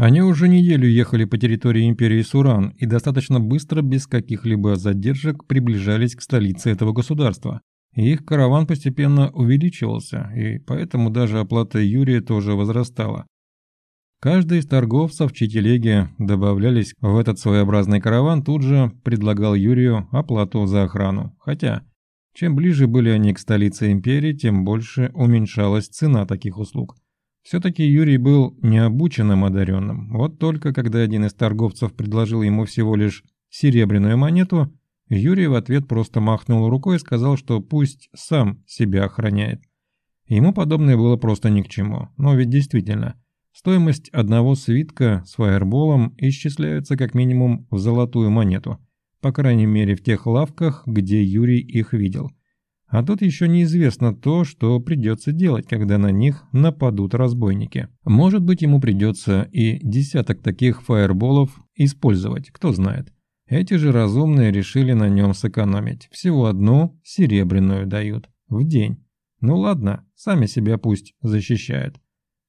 Они уже неделю ехали по территории империи Суран и достаточно быстро, без каких-либо задержек, приближались к столице этого государства. Их караван постепенно увеличивался, и поэтому даже оплата Юрия тоже возрастала. Каждый из торговцев, чьи телеги добавлялись в этот своеобразный караван, тут же предлагал Юрию оплату за охрану. Хотя, чем ближе были они к столице империи, тем больше уменьшалась цена таких услуг. Все-таки Юрий был необученным одаренным. Вот только когда один из торговцев предложил ему всего лишь серебряную монету, Юрий в ответ просто махнул рукой и сказал, что пусть сам себя охраняет. Ему подобное было просто ни к чему. Но ведь действительно, Стоимость одного свитка с фаерболом исчисляется как минимум в золотую монету, по крайней мере в тех лавках, где Юрий их видел. А тут еще неизвестно то, что придется делать, когда на них нападут разбойники. Может быть, ему придется и десяток таких фаерболов использовать, кто знает. Эти же разумные решили на нем сэкономить. Всего одну серебряную дают. В день. Ну ладно, сами себя пусть защищают.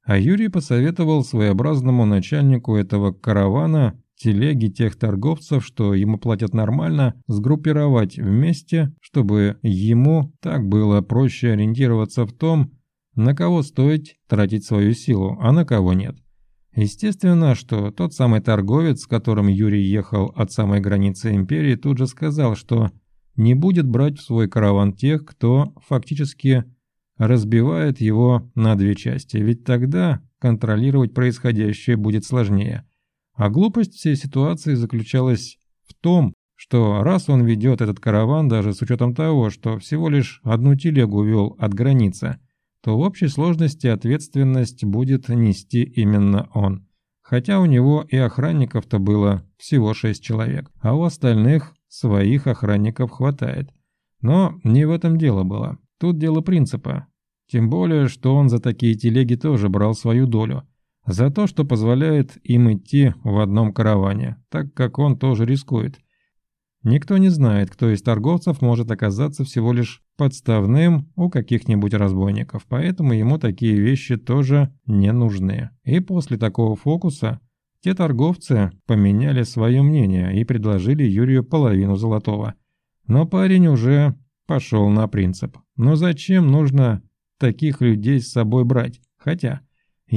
А Юрий посоветовал своеобразному начальнику этого каравана телеги тех торговцев, что ему платят нормально, сгруппировать вместе, чтобы ему так было проще ориентироваться в том, на кого стоит тратить свою силу, а на кого нет. Естественно, что тот самый торговец, с которым Юрий ехал от самой границы империи, тут же сказал, что не будет брать в свой караван тех, кто фактически разбивает его на две части, ведь тогда контролировать происходящее будет сложнее. А глупость всей ситуации заключалась в том, что раз он ведет этот караван, даже с учетом того, что всего лишь одну телегу вел от границы, то в общей сложности ответственность будет нести именно он. Хотя у него и охранников-то было всего шесть человек, а у остальных своих охранников хватает. Но не в этом дело было. Тут дело принципа. Тем более, что он за такие телеги тоже брал свою долю. За то, что позволяет им идти в одном караване, так как он тоже рискует. Никто не знает, кто из торговцев может оказаться всего лишь подставным у каких-нибудь разбойников, поэтому ему такие вещи тоже не нужны. И после такого фокуса те торговцы поменяли свое мнение и предложили Юрию половину золотого. Но парень уже пошел на принцип. Но зачем нужно таких людей с собой брать. Хотя,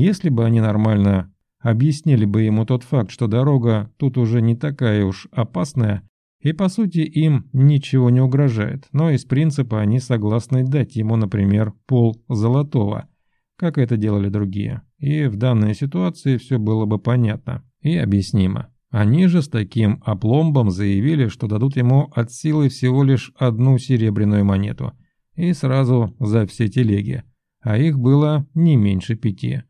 если бы они нормально объяснили бы ему тот факт, что дорога тут уже не такая уж опасная, и по сути им ничего не угрожает, но из принципа они согласны дать ему, например, пол золотого, как это делали другие. И в данной ситуации все было бы понятно и объяснимо. Они же с таким опломбом заявили, что дадут ему от силы всего лишь одну серебряную монету – и сразу за все телеги, а их было не меньше пяти.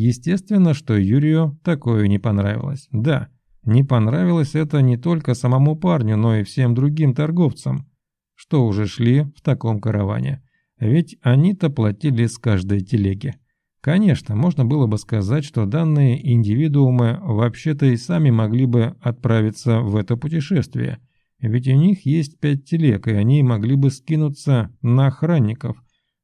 Естественно, что Юрию такое не понравилось. Да, не понравилось это не только самому парню, но и всем другим торговцам, что уже шли в таком караване. Ведь они-то платили с каждой телеги. Конечно, можно было бы сказать, что данные индивидуумы вообще-то и сами могли бы отправиться в это путешествие – ведь у них есть пять телег, и они могли бы скинуться на охранников.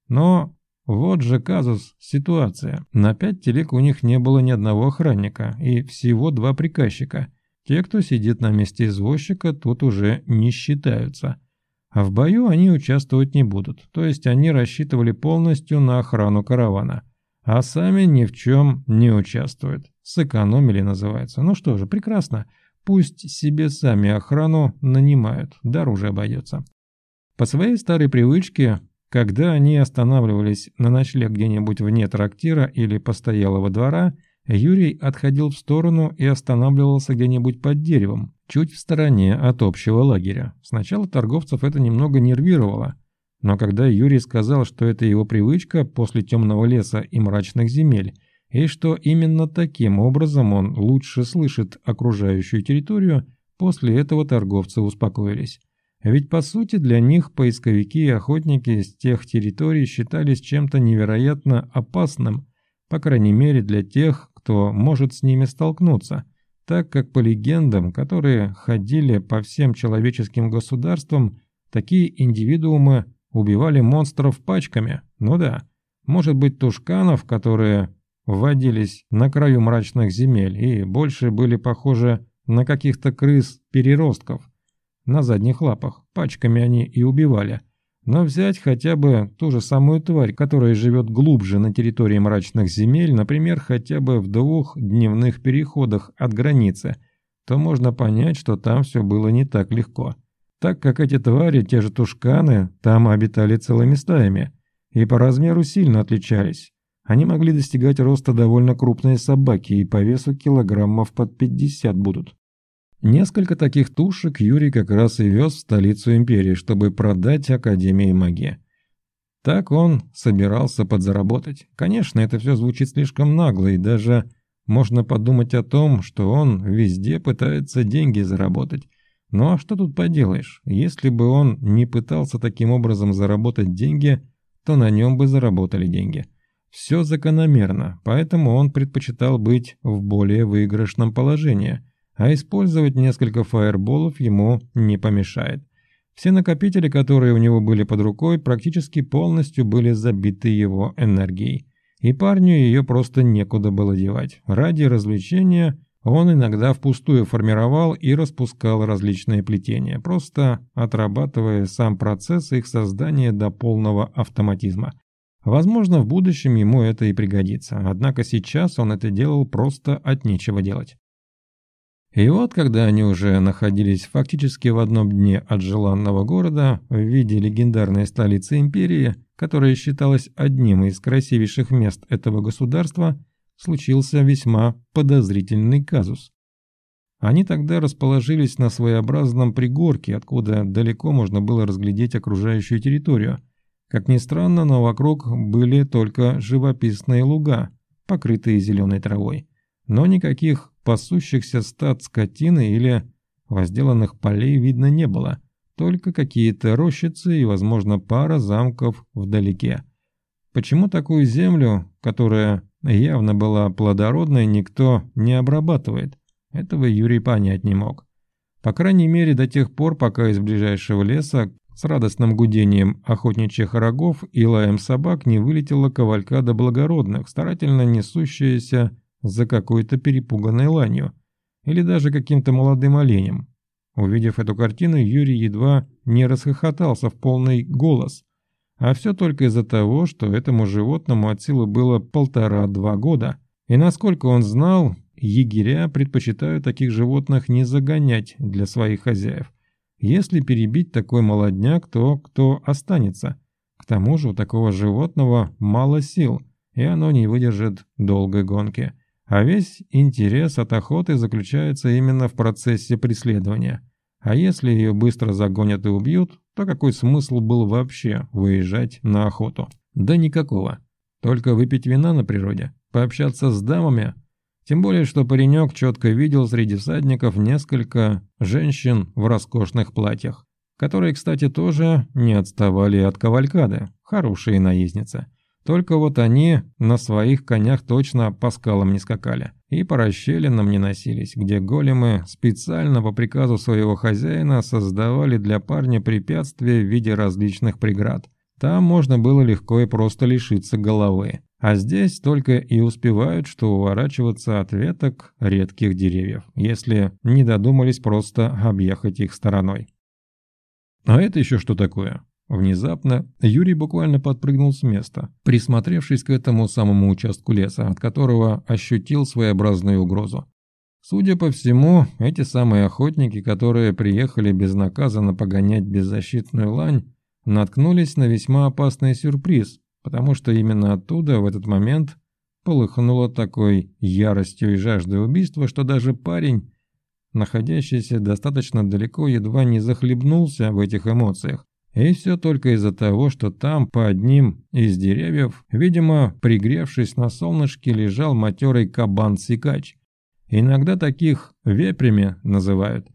Но вот же казус, ситуация. На пять телег у них не было ни одного охранника, и всего два приказчика. Те, кто сидит на месте извозчика, тут уже не считаются. А в бою они участвовать не будут, то есть они рассчитывали полностью на охрану каравана. А сами ни в чем не участвуют. Сэкономили, называется. Ну что же, прекрасно. Пусть себе сами охрану нанимают, дороже обойдется. По своей старой привычке, когда они останавливались на ночлег где-нибудь вне трактира или постоялого двора, Юрий отходил в сторону и останавливался где-нибудь под деревом, чуть в стороне от общего лагеря. Сначала торговцев это немного нервировало, но когда Юрий сказал, что это его привычка после темного леса и мрачных земель, и что именно таким образом он лучше слышит окружающую территорию, после этого торговцы успокоились. Ведь по сути для них поисковики и охотники с тех территорий считались чем-то невероятно опасным, по крайней мере для тех, кто может с ними столкнуться, так как по легендам, которые ходили по всем человеческим государствам, такие индивидуумы убивали монстров пачками. Ну да, может быть тушканов, которые водились на краю мрачных земель и больше были похожи на каких-то крыс-переростков. На задних лапах, пачками они и убивали. Но взять хотя бы ту же самую тварь, которая живет глубже на территории мрачных земель, например, хотя бы в двух дневных переходах от границы, то можно понять, что там все было не так легко. Так как эти твари, те же тушканы, там обитали целыми стаями и по размеру сильно отличались. Они могли достигать роста довольно крупной собаки и по весу килограммов под 50 будут. Несколько таких тушек Юрий как раз и вез в столицу империи, чтобы продать Академии магии. Так он собирался подзаработать. Конечно, это все звучит слишком нагло, и даже можно подумать о том, что он везде пытается деньги заработать. Ну а что тут поделаешь? Если бы он не пытался таким образом заработать деньги, то на нем бы заработали деньги. Все закономерно, поэтому он предпочитал быть в более выигрышном положении, а использовать несколько фаерболов ему не помешает. Все накопители, которые у него были под рукой, практически полностью были забиты его энергией. И парню ее просто некуда было девать. Ради развлечения он иногда впустую формировал и распускал различные плетения, просто отрабатывая сам процесс их создания до полного автоматизма. Возможно, в будущем ему это и пригодится, однако сейчас он это делал просто от нечего делать. И вот, когда они уже находились фактически в одном дне от желанного города в виде легендарной столицы империи, которая считалась одним из красивейших мест этого государства, случился весьма подозрительный казус. Они тогда расположились на своеобразном пригорке, откуда далеко можно было разглядеть окружающую территорию – как ни странно, но вокруг были только живописные луга, покрытые зеленой травой. Но никаких пасущихся стад скотины или возделанных полей видно не было, только какие-то рощицы и, возможно, пара замков вдалеке. Почему такую землю, которая явно была плодородной, никто не обрабатывает? Этого Юрий понять не мог. По крайней мере, до тех пор, пока из ближайшего леса с радостным гудением охотничьих рогов и лаем собак не вылетела кавалькада благородных, старательно несущаяся за какой-то перепуганной ланью или даже каким-то молодым оленем. Увидев эту картину, Юрий едва не расхохотался в полный голос. А все только из-за того, что этому животному от силы было полтора-два года. И насколько он знал, егеря предпочитают таких животных не загонять для своих хозяев. Если перебить такой молодняк, то кто останется? К тому же у такого животного мало сил, и оно не выдержит долгой гонки. А весь интерес от охоты заключается именно в процессе преследования. А если ее быстро загонят и убьют, то какой смысл был вообще выезжать на охоту? Да никакого. Только выпить вина на природе, пообщаться с дамами, тем более, что паренек четко видел среди всадников несколько женщин в роскошных платьях, которые, кстати, тоже не отставали от кавалькады, хорошие наездницы. Только вот они на своих конях точно по скалам не скакали и по расщелинам не носились, где големы специально по приказу своего хозяина создавали для парня препятствия в виде различных преград. Там можно было легко и просто лишиться головы. А здесь только и успевают, что уворачиваться от веток редких деревьев, если не додумались просто объехать их стороной. А это еще что такое? Внезапно Юрий буквально подпрыгнул с места, присмотревшись к этому самому участку леса, от которого ощутил своеобразную угрозу. Судя по всему, эти самые охотники, которые приехали безнаказанно погонять беззащитную лань, наткнулись на весьма опасный сюрприз, потому что именно оттуда в этот момент полыхнуло такой яростью и жаждой убийства, что даже парень, находящийся достаточно далеко, едва не захлебнулся в этих эмоциях. И все только из-за того, что там, по одним из деревьев, видимо, пригревшись на солнышке, лежал матерый кабан-сикач. Иногда таких вепрями называют.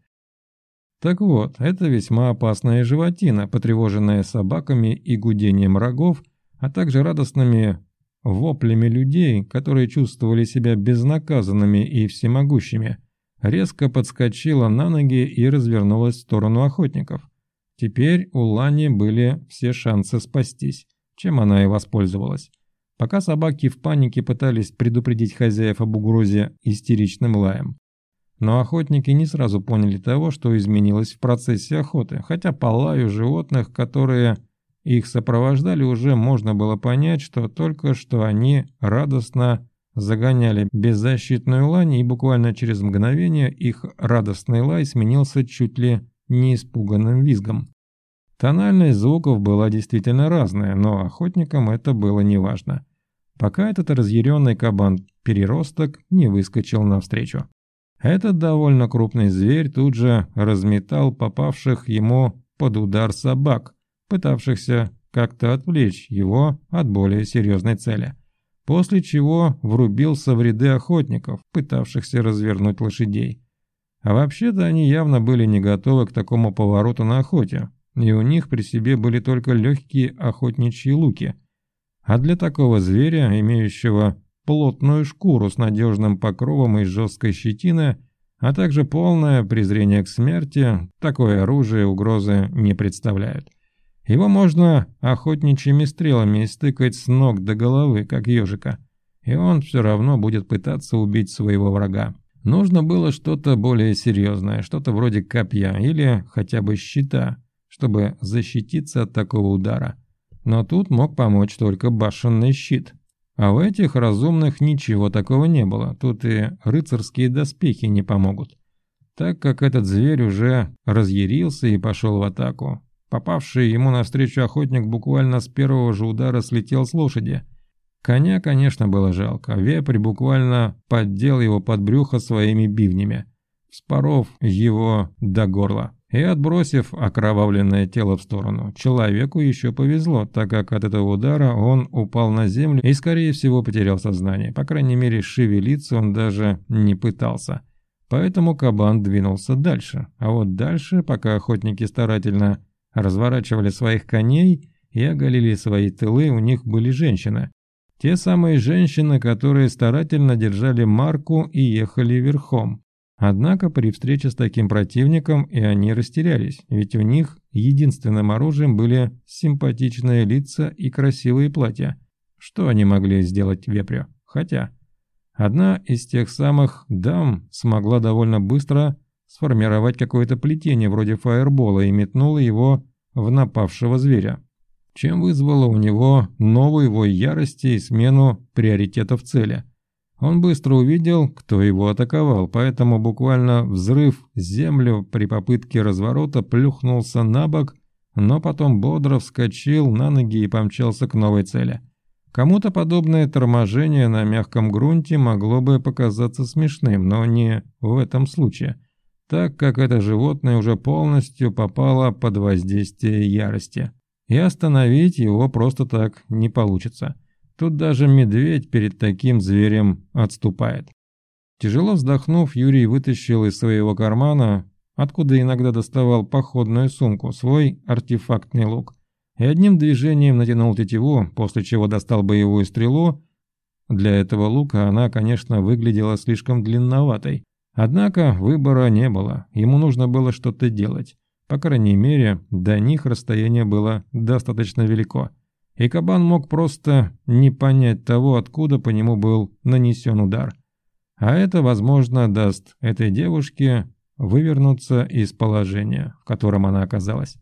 Так вот, это весьма опасная животина, потревоженная собаками и гудением рогов, а также радостными воплями людей, которые чувствовали себя безнаказанными и всемогущими, резко подскочила на ноги и развернулась в сторону охотников. Теперь у Лани были все шансы спастись, чем она и воспользовалась. пока собаки в панике пытались предупредить хозяев об угрозе истеричным лаем. Но охотники не сразу поняли того, что изменилось в процессе охоты, хотя по лаю животных, которые их сопровождали, уже можно было понять, что только что они радостно загоняли беззащитную лань, и буквально через мгновение их радостный лай сменился чуть ли не испуганным визгом. Тональность звуков была действительно разная, но охотникам это было неважно, пока этот разъяренный кабан-переросток не выскочил навстречу. Этот довольно крупный зверь тут же разметал попавших ему под удар собак, пытавшихся как-то отвлечь его от более серьезной цели. После чего врубился в ряды охотников, пытавшихся развернуть лошадей. А вообще-то они явно были не готовы к такому повороту на охоте, и у них при себе были только легкие охотничьи луки. А для такого зверя, имеющего плотную шкуру с надежным покровом из жесткой щетины, а также полное презрение к смерти, такое оружие угрозы не представляет. Его можно охотничьими стрелами истыкать с ног до головы, как ежика, и он все равно будет пытаться убить своего врага. Нужно было что-то более серьезное, что-то вроде копья или хотя бы щита, чтобы защититься от такого удара. Но тут мог помочь только башенный щит. А у этих разумных ничего такого не было, тут и рыцарские доспехи не помогут. Так как этот зверь уже разъярился и пошел в атаку. Попавший ему навстречу охотник буквально с первого же удара слетел с лошади – Коня, конечно, было жалко. Вепрь буквально поддел его под брюхо своими бивнями, вспоров его до горла и отбросив окровавленное тело в сторону. Человеку еще повезло, так как от этого удара он упал на землю и, скорее всего, потерял сознание. По крайней мере, шевелиться он даже не пытался. Поэтому кабан двинулся дальше. А вот дальше, пока охотники старательно разворачивали своих коней и оголили свои тылы, у них были женщины. Те самые женщины, которые старательно держали марку и ехали верхом. Однако при встрече с таким противником и они растерялись, ведь у них единственным оружием были симпатичные лица и красивые платья. Что они могли сделать вепрю? Хотя, одна из тех самых дам смогла довольно быстро сформировать какое-то плетение вроде фаербола и метнула его в напавшего зверя чем вызвало у него новую вой ярости и смену приоритетов цели. Он быстро увидел, кто его атаковал, поэтому буквально взрыв землю при попытке разворота плюхнулся на бок, но потом бодро вскочил на ноги и помчался к новой цели. Кому-то подобное торможение на мягком грунте могло бы показаться смешным, но не в этом случае, так как это животное уже полностью попало под воздействие ярости и остановить его просто так не получится. Тут даже медведь перед таким зверем отступает. Тяжело вздохнув, Юрий вытащил из своего кармана, откуда иногда доставал походную сумку, свой артефактный лук, и одним движением натянул тетиву, после чего достал боевую стрелу. Для этого лука она, конечно, выглядела слишком длинноватой. Однако выбора не было, ему нужно было что-то делать. По крайней мере, до них расстояние было достаточно велико, и кабан мог просто не понять того, откуда по нему был нанесен удар. А это, возможно, даст этой девушке вывернуться из положения, в котором она оказалась.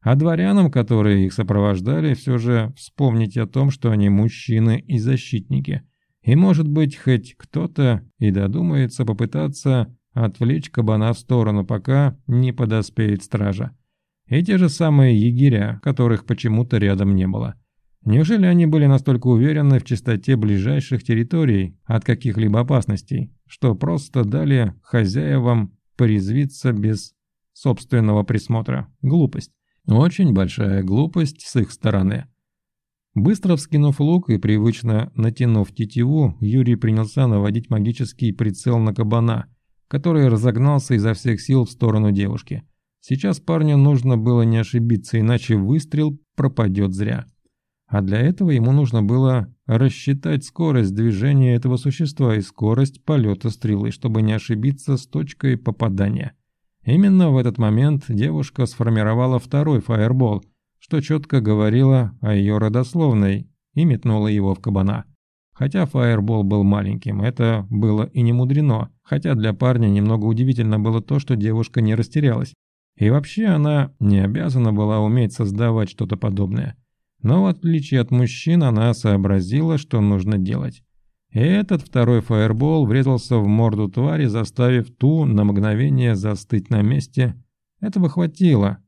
А дворянам, которые их сопровождали, все же вспомнить о том, что они мужчины и защитники. И может быть, хоть кто-то и додумается попытаться отвлечь кабана в сторону, пока не подоспеет стража. И те же самые егеря, которых почему-то рядом не было. Неужели они были настолько уверены в чистоте ближайших территорий от каких-либо опасностей, что просто дали хозяевам порезвиться без собственного присмотра? Глупость. Очень большая глупость с их стороны. Быстро вскинув лук и привычно натянув тетиву, Юрий принялся наводить магический прицел на кабана, который разогнался изо всех сил в сторону девушки. Сейчас парню нужно было не ошибиться, иначе выстрел пропадет зря. А для этого ему нужно было рассчитать скорость движения этого существа и скорость полета стрелы, чтобы не ошибиться с точкой попадания. Именно в этот момент девушка сформировала второй фаербол, что четко говорило о ее родословной и метнула его в кабана. Хотя фаербол был маленьким, это было и не мудрено, хотя для парня немного удивительно было то, что девушка не растерялась. И вообще она не обязана была уметь создавать что-то подобное. Но в отличие от мужчин, она сообразила, что нужно делать. И этот второй фаербол врезался в морду твари, заставив ту на мгновение застыть на месте. Этого хватило.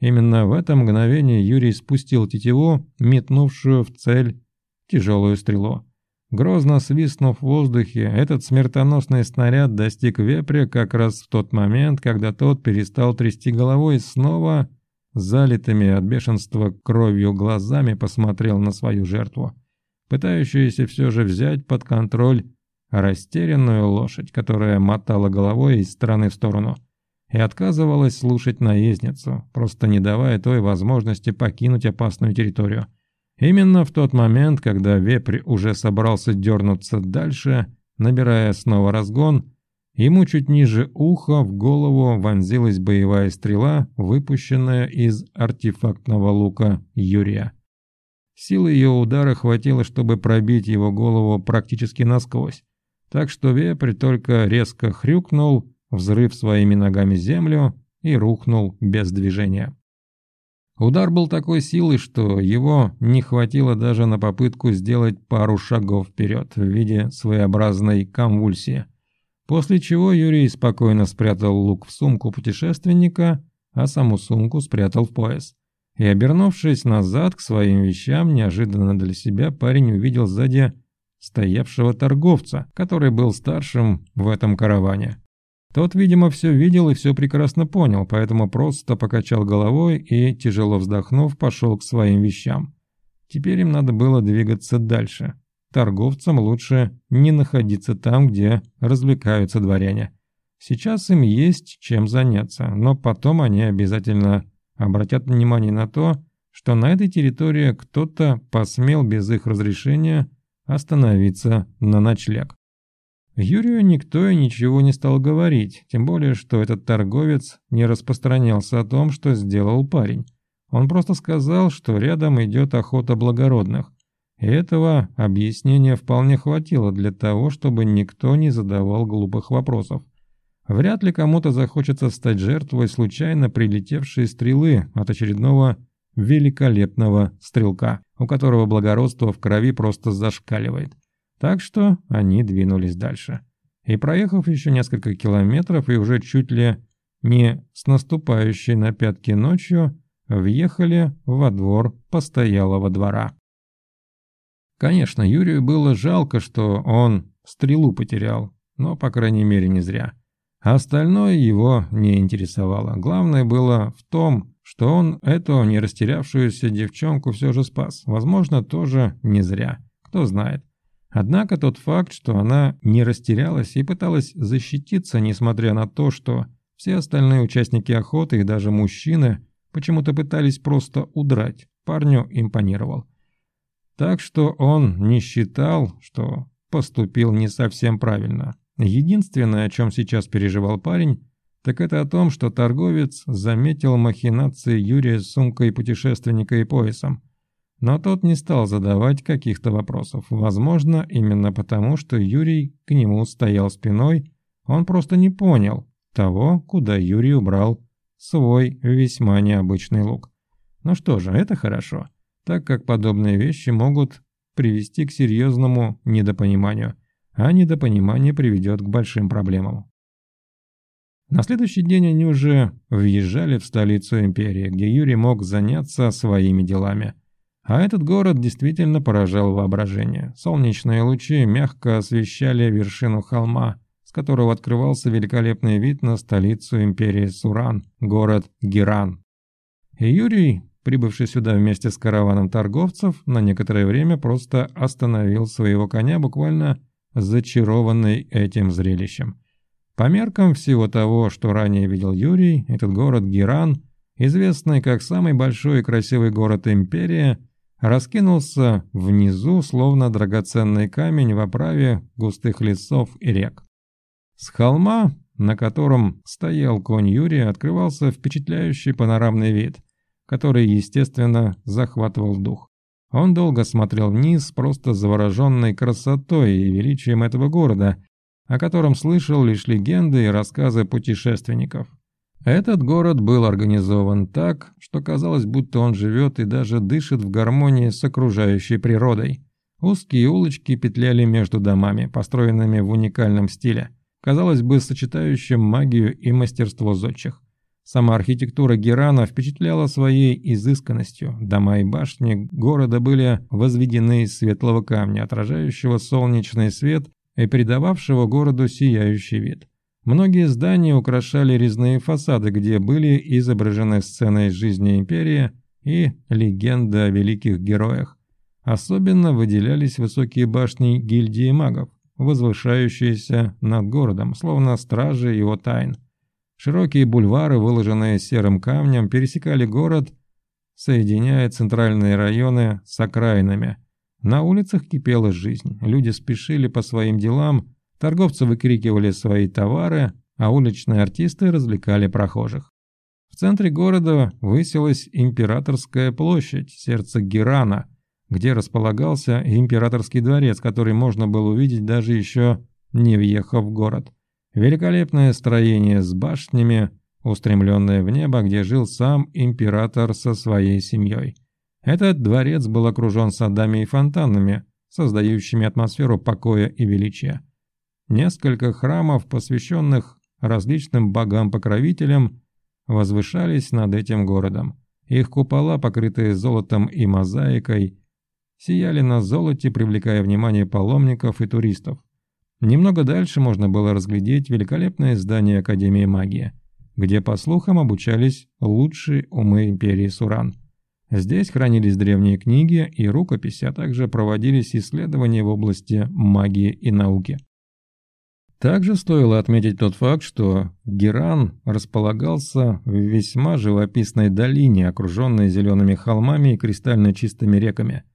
Именно в это мгновение Юрий спустил тетиву, метнувшую в цель тяжелую стрелу. Грозно свистнув в воздухе, этот смертоносный снаряд достиг вепря как раз в тот момент, когда тот перестал трясти головой и снова, залитыми от бешенства кровью глазами, посмотрел на свою жертву, пытающуюся все же взять под контроль растерянную лошадь, которая мотала головой из стороны в сторону и отказывалась слушать наездницу, просто не давая той возможности покинуть опасную территорию – Именно в тот момент, когда вепрь уже собрался дернуться дальше, набирая снова разгон, ему чуть ниже уха в голову вонзилась боевая стрела, выпущенная из артефактного лука Юрия. Силы ее удара хватило, чтобы пробить его голову практически насквозь, так что вепрь только резко хрюкнул, взрыв своими ногами землю и рухнул без движения. Удар был такой силы, что его не хватило даже на попытку сделать пару шагов вперед в виде своеобразной конвульсии. После чего Юрий спокойно спрятал лук в сумку путешественника, а саму сумку спрятал в пояс. И обернувшись назад к своим вещам, неожиданно для себя парень увидел сзади стоявшего торговца, который был старшим в этом караване. Тот, видимо, все видел и все прекрасно понял, поэтому просто покачал головой и, тяжело вздохнув, пошел к своим вещам. Теперь им надо было двигаться дальше. Торговцам лучше не находиться там, где развлекаются дворяне. Сейчас им есть чем заняться, но потом они обязательно обратят внимание на то, что на этой территории кто-то посмел без их разрешения остановиться на ночлег. Юрию никто и ничего не стал говорить, тем более, что этот торговец не распространялся о том, что сделал парень. Он просто сказал, что рядом идет охота благородных. И этого объяснения вполне хватило для того, чтобы никто не задавал глупых вопросов. Вряд ли кому-то захочется стать жертвой случайно прилетевшей стрелы от очередного великолепного стрелка, у которого благородство в крови просто зашкаливает. Так что они двинулись дальше. И проехав еще несколько километров и уже чуть ли не с наступающей на пятки ночью, въехали во двор постоялого двора. Конечно, Юрию было жалко, что он стрелу потерял, но, по крайней мере, не зря. Остальное его не интересовало. Главное было в том, что он эту не растерявшуюся девчонку все же спас. Возможно, тоже не зря. Кто знает. Однако тот факт, что она не растерялась и пыталась защититься, несмотря на то, что все остальные участники охоты и даже мужчины почему-то пытались просто удрать, парню импонировал. Так что он не считал, что поступил не совсем правильно. Единственное, о чем сейчас переживал парень, так это о том, что торговец заметил махинации Юрия с сумкой путешественника и поясом. Но тот не стал задавать каких-то вопросов. Возможно, именно потому, что Юрий к нему стоял спиной, он просто не понял того, куда Юрий убрал свой весьма необычный лук. Ну что же, это хорошо, так как подобные вещи могут привести к серьезному недопониманию, а недопонимание приведет к большим проблемам. На следующий день они уже въезжали в столицу империи, где Юрий мог заняться своими делами – а этот город действительно поражал воображение. Солнечные лучи мягко освещали вершину холма, с которого открывался великолепный вид на столицу империи Суран, город Геран. И Юрий, прибывший сюда вместе с караваном торговцев, на некоторое время просто остановил своего коня, буквально зачарованный этим зрелищем. По меркам всего того, что ранее видел Юрий, этот город Геран, известный как самый большой и красивый город империи, раскинулся внизу, словно драгоценный камень в оправе густых лесов и рек. С холма, на котором стоял конь Юрия, открывался впечатляющий панорамный вид, который, естественно, захватывал дух. Он долго смотрел вниз, просто завороженной красотой и величием этого города, о котором слышал лишь легенды и рассказы путешественников. Этот город был организован так, что казалось, будто он живет и даже дышит в гармонии с окружающей природой. Узкие улочки петляли между домами, построенными в уникальном стиле, казалось бы, сочетающим магию и мастерство зодчих. Сама архитектура Герана впечатляла своей изысканностью. Дома и башни города были возведены из светлого камня, отражающего солнечный свет и придававшего городу сияющий вид. Многие здания украшали резные фасады, где были изображены сцены из жизни империи и легенды о великих героях. Особенно выделялись высокие башни гильдии магов, возвышающиеся над городом, словно стражи его тайн. Широкие бульвары, выложенные серым камнем, пересекали город, соединяя центральные районы с окраинами. На улицах кипела жизнь, люди спешили по своим делам, торговцы выкрикивали свои товары, а уличные артисты развлекали прохожих. В центре города высилась Императорская площадь, сердце Герана, где располагался Императорский дворец, который можно было увидеть даже еще не въехав в город. Великолепное строение с башнями, устремленное в небо, где жил сам император со своей семьей. Этот дворец был окружен садами и фонтанами, создающими атмосферу покоя и величия. Несколько храмов, посвященных различным богам-покровителям, возвышались над этим городом. Их купола, покрытые золотом и мозаикой, сияли на золоте, привлекая внимание паломников и туристов. Немного дальше можно было разглядеть великолепное здание Академии магии, где, по слухам, обучались лучшие умы Империи Суран. Здесь хранились древние книги и рукописи, а также проводились исследования в области магии и науки. Также стоило отметить тот факт, что Геран располагался в весьма живописной долине, окруженной зелеными холмами и кристально чистыми реками –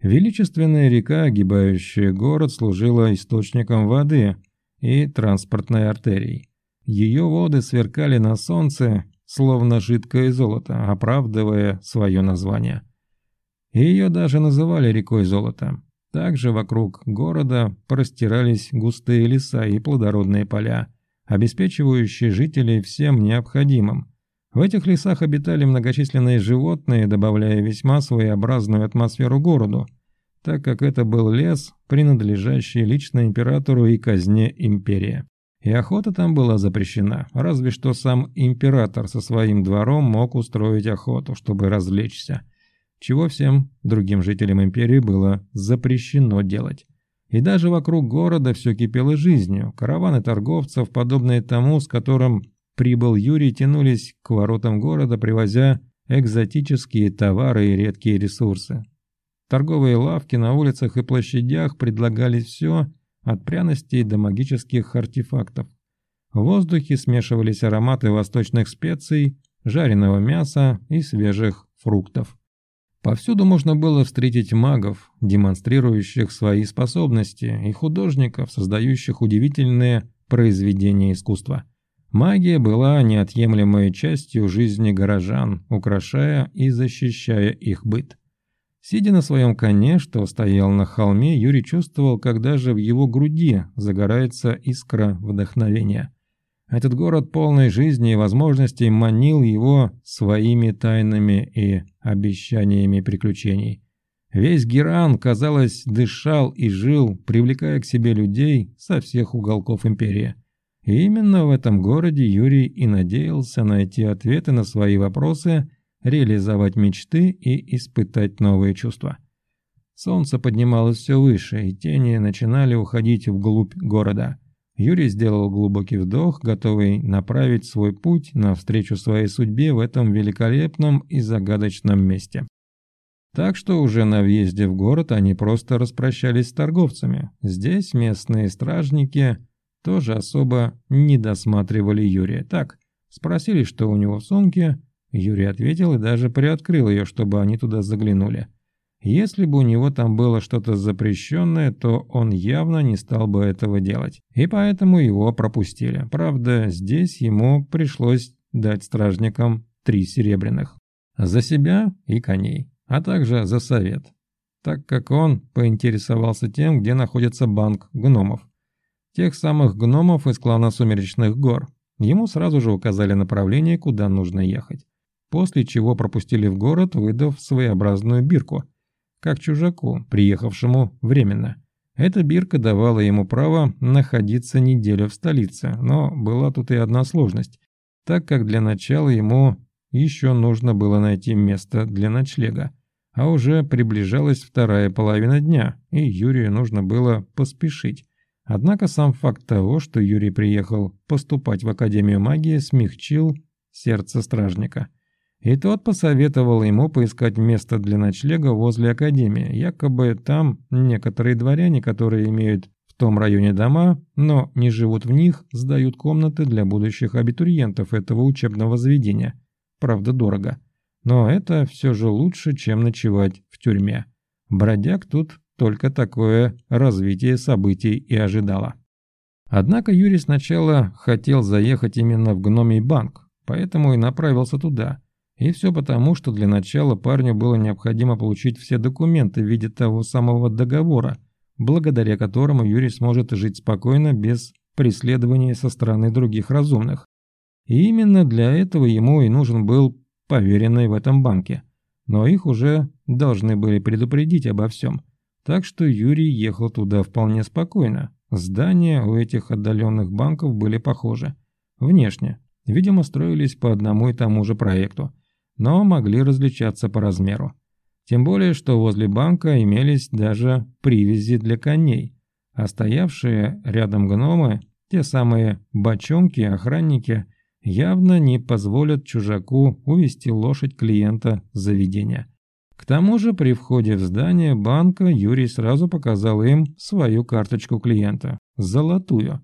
Величественная река, огибающая город, служила источником воды и транспортной артерией. Ее воды сверкали на солнце, словно жидкое золото, оправдывая свое название. Ее даже называли рекой золота. Также вокруг города простирались густые леса и плодородные поля, обеспечивающие жителей всем необходимым. В этих лесах обитали многочисленные животные, добавляя весьма своеобразную атмосферу городу, так как это был лес, принадлежащий лично императору и казне империи. И охота там была запрещена, разве что сам император со своим двором мог устроить охоту, чтобы развлечься, чего всем другим жителям империи было запрещено делать. И даже вокруг города все кипело жизнью, караваны торговцев, подобные тому, с которым прибыл Юрий, тянулись к воротам города, привозя экзотические товары и редкие ресурсы. Торговые лавки на улицах и площадях предлагали все, от пряностей до магических артефактов. В воздухе смешивались ароматы восточных специй, жареного мяса и свежих фруктов. Повсюду можно было встретить магов, демонстрирующих свои способности, и художников, создающих удивительные произведения искусства. Магия была неотъемлемой частью жизни горожан, украшая и защищая их быт. Сидя на своем коне, что стоял на холме, Юрий чувствовал, как даже в его груди загорается искра вдохновения. Этот город полной жизни и возможностей манил его своими тайнами и обещаниями приключений. Весь Геран, казалось, дышал и жил, привлекая к себе людей со всех уголков империи. И именно в этом городе Юрий и надеялся найти ответы на свои вопросы, реализовать мечты и испытать новые чувства. Солнце поднималось все выше, и тени начинали уходить вглубь города. Юрий сделал глубокий вдох, готовый направить свой путь навстречу своей судьбе в этом великолепном и загадочном месте. Так что уже на въезде в город они просто распрощались с торговцами. Здесь местные стражники тоже особо не досматривали Юрия. Так, спросили, что у него в сумке. Юрий ответил и даже приоткрыл ее, чтобы они туда заглянули. Если бы у него там было что-то запрещенное, то он явно не стал бы этого делать. И поэтому его пропустили. Правда, здесь ему пришлось дать стражникам три серебряных. За себя и коней, а также за совет. так как он поинтересовался тем, где находится банк гномов. Тех самых гномов из клана Сумеречных гор. Ему сразу же указали направление, куда нужно ехать. После чего пропустили в город, выдав своеобразную бирку, как чужаку, приехавшему временно. Эта бирка давала ему право находиться неделю в столице, но была тут и одна сложность, так как для начала ему еще нужно было найти место для ночлега. А уже приближалась вторая половина дня, и Юрию нужно было поспешить. Однако сам факт того, что Юрий приехал поступать в Академию магии, смягчил сердце стражника. И тот посоветовал ему поискать место для ночлега возле Академии. Якобы там некоторые дворяне, которые имеют в том районе дома, но не живут в них, сдают комнаты для будущих абитуриентов этого учебного заведения. Правда, дорого. Но это все же лучше, чем ночевать в тюрьме. Бродяг тут только такое развитие событий и ожидало. Однако Юрий сначала хотел заехать именно в гномий банк, поэтому и направился туда. И все потому, что для начала парню было необходимо получить все документы в виде того самого договора, благодаря которому Юрий сможет жить спокойно без преследования со стороны других разумных. И именно для этого ему и нужен был поверенные в этом банке. Но их уже должны были предупредить обо всем. Так что Юрий ехал туда вполне спокойно. Здания у этих отдаленных банков были похожи. Внешне. Видимо, строились по одному и тому же проекту. Но могли различаться по размеру. Тем более, что возле банка имелись даже привязи для коней. А стоявшие рядом гномы, те самые бочонки-охранники – явно не позволят чужаку увести лошадь клиента заведения. К тому же при входе в здание банка Юрий сразу показал им свою карточку клиента, золотую.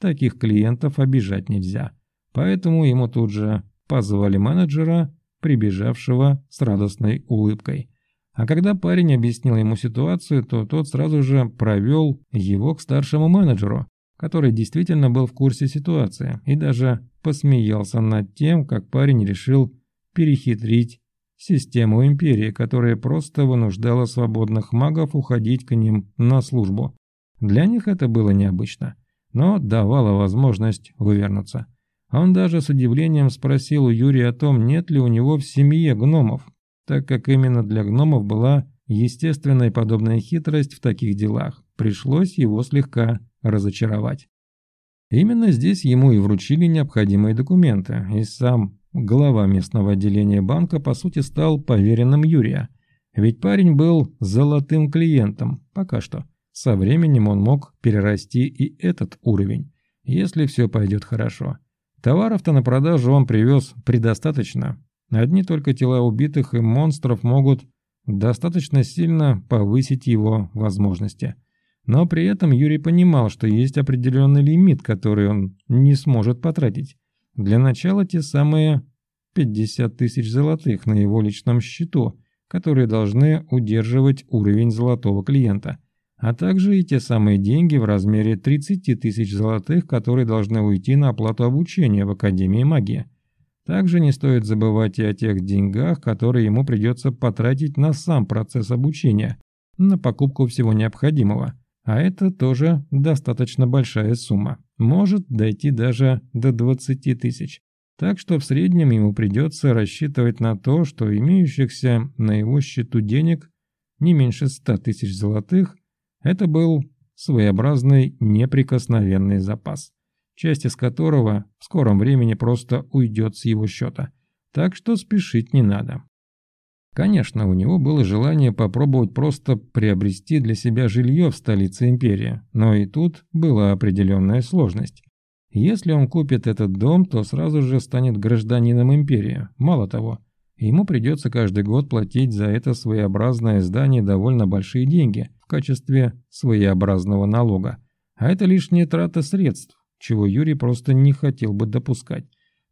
Таких клиентов обижать нельзя. Поэтому ему тут же позвали менеджера, прибежавшего с радостной улыбкой. А когда парень объяснил ему ситуацию, то тот сразу же провел его к старшему менеджеру, который действительно был в курсе ситуации и даже посмеялся над тем, как парень решил перехитрить систему Империи, которая просто вынуждала свободных магов уходить к ним на службу. Для них это было необычно, но давало возможность вывернуться. Он даже с удивлением спросил у Юрия о том, нет ли у него в семье гномов, так как именно для гномов была естественная подобная хитрость в таких делах. Пришлось его слегка разочаровать. Именно здесь ему и вручили необходимые документы, и сам глава местного отделения банка по сути стал поверенным Юрия. Ведь парень был золотым клиентом, пока что. Со временем он мог перерасти и этот уровень, если все пойдет хорошо. Товаров-то на продажу он привез предостаточно. Одни только тела убитых и монстров могут достаточно сильно повысить его возможности – но при этом Юрий понимал, что есть определенный лимит, который он не сможет потратить. Для начала те самые 50 тысяч золотых на его личном счету, которые должны удерживать уровень золотого клиента, а также и те самые деньги в размере 30 тысяч золотых, которые должны уйти на оплату обучения в Академии магии. Также не стоит забывать и о тех деньгах, которые ему придется потратить на сам процесс обучения, на покупку всего необходимого – а это тоже достаточно большая сумма. Может дойти даже до 20 тысяч. Так что в среднем ему придется рассчитывать на то, что имеющихся на его счету денег не меньше 100 тысяч золотых – это был своеобразный неприкосновенный запас, часть из которого в скором времени просто уйдет с его счета. Так что спешить не надо. Конечно, у него было желание попробовать просто приобрести для себя жилье в столице империи, но и тут была определенная сложность. Если он купит этот дом, то сразу же станет гражданином империи. Мало того, ему придется каждый год платить за это своеобразное здание довольно большие деньги в качестве своеобразного налога. А это лишняя трата средств, чего Юрий просто не хотел бы допускать.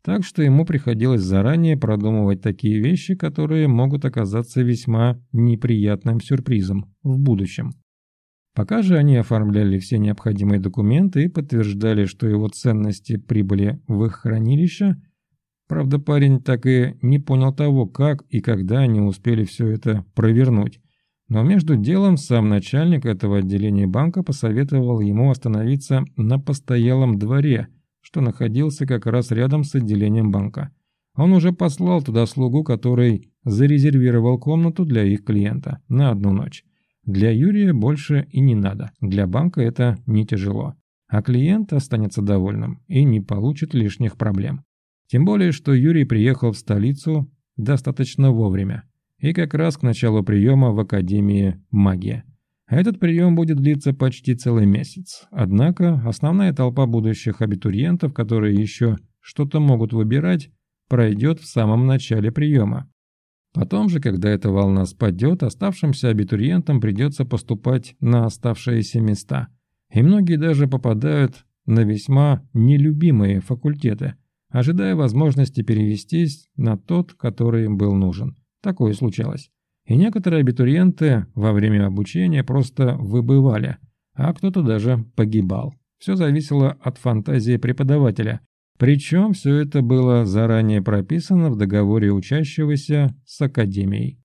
Так что ему приходилось заранее продумывать такие вещи, которые могут оказаться весьма неприятным сюрпризом в будущем. Пока же они оформляли все необходимые документы и подтверждали, что его ценности прибыли в их хранилище, правда парень так и не понял того, как и когда они успели все это провернуть. Но между делом сам начальник этого отделения банка посоветовал ему остановиться на постоялом дворе, что находился как раз рядом с отделением банка. Он уже послал туда слугу, который зарезервировал комнату для их клиента на одну ночь. Для Юрия больше и не надо, для банка это не тяжело. А клиент останется довольным и не получит лишних проблем. Тем более, что Юрий приехал в столицу достаточно вовремя и как раз к началу приема в Академии магии. Этот прием будет длиться почти целый месяц. Однако основная толпа будущих абитуриентов, которые еще что-то могут выбирать, пройдет в самом начале приема. Потом же, когда эта волна спадет, оставшимся абитуриентам придется поступать на оставшиеся места. И многие даже попадают на весьма нелюбимые факультеты, ожидая возможности перевестись на тот, который им был нужен. Такое случалось. И некоторые абитуриенты во время обучения просто выбывали, а кто-то даже погибал. Все зависело от фантазии преподавателя. Причем все это было заранее прописано в договоре учащегося с академией.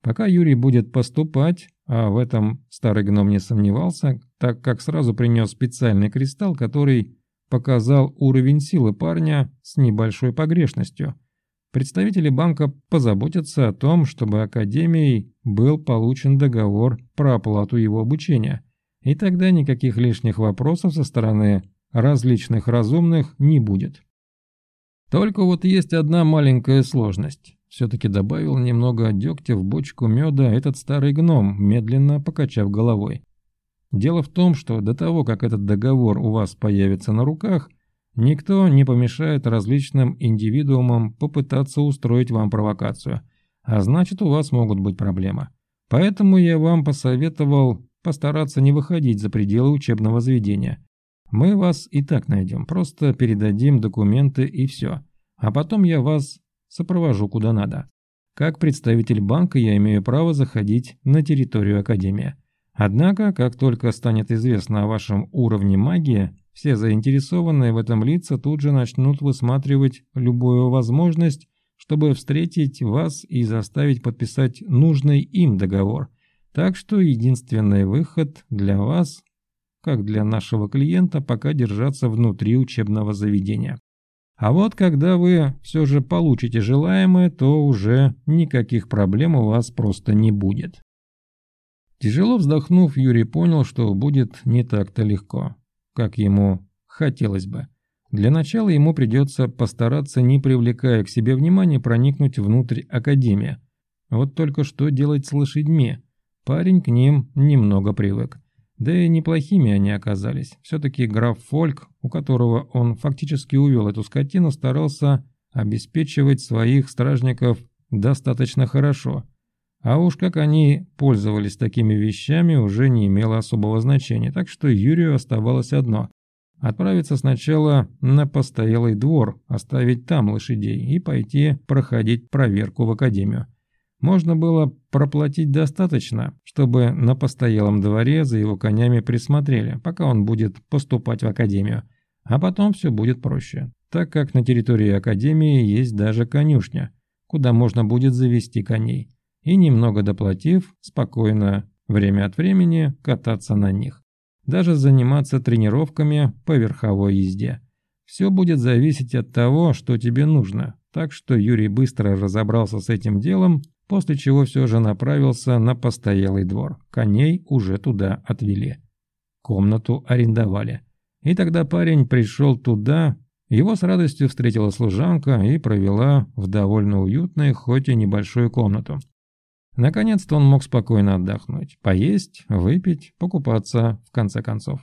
Пока Юрий будет поступать, а в этом старый гном не сомневался, так как сразу принес специальный кристалл, который показал уровень силы парня с небольшой погрешностью – Представители банка позаботятся о том, чтобы Академией был получен договор про оплату его обучения, и тогда никаких лишних вопросов со стороны различных разумных не будет. Только вот есть одна маленькая сложность. Все-таки добавил немного дегтя в бочку меда этот старый гном, медленно покачав головой. Дело в том, что до того, как этот договор у вас появится на руках – Никто не помешает различным индивидуумам попытаться устроить вам провокацию, а значит у вас могут быть проблемы. Поэтому я вам посоветовал постараться не выходить за пределы учебного заведения. Мы вас и так найдем, просто передадим документы и все. А потом я вас сопровожу куда надо. Как представитель банка я имею право заходить на территорию Академии. Однако, как только станет известно о вашем уровне магии, все заинтересованные в этом лица тут же начнут высматривать любую возможность, чтобы встретить вас и заставить подписать нужный им договор. Так что единственный выход для вас, как для нашего клиента, пока держаться внутри учебного заведения. А вот когда вы все же получите желаемое, то уже никаких проблем у вас просто не будет. Тяжело вздохнув, Юрий понял, что будет не так-то легко как ему хотелось бы. Для начала ему придется постараться, не привлекая к себе внимания, проникнуть внутрь Академии. Вот только что делать с лошадьми? Парень к ним немного привык. Да и неплохими они оказались. Все-таки граф Фольк, у которого он фактически увел эту скотину, старался обеспечивать своих стражников достаточно хорошо. А уж как они пользовались такими вещами, уже не имело особого значения, так что Юрию оставалось одно – отправиться сначала на постоялый двор, оставить там лошадей и пойти проходить проверку в академию. Можно было проплатить достаточно, чтобы на постоялом дворе за его конями присмотрели, пока он будет поступать в академию. А потом все будет проще, так как на территории академии есть даже конюшня, куда можно будет завести коней и, немного доплатив, спокойно, время от времени, кататься на них. Даже заниматься тренировками по верховой езде. Все будет зависеть от того, что тебе нужно, так что Юрий быстро разобрался с этим делом, после чего все же направился на постоялый двор. Коней уже туда отвели. Комнату арендовали. И тогда парень пришел туда, его с радостью встретила служанка и провела в довольно уютной, хоть и небольшую комнату. Наконец-то он мог спокойно отдохнуть, поесть, выпить, покупаться, в конце концов.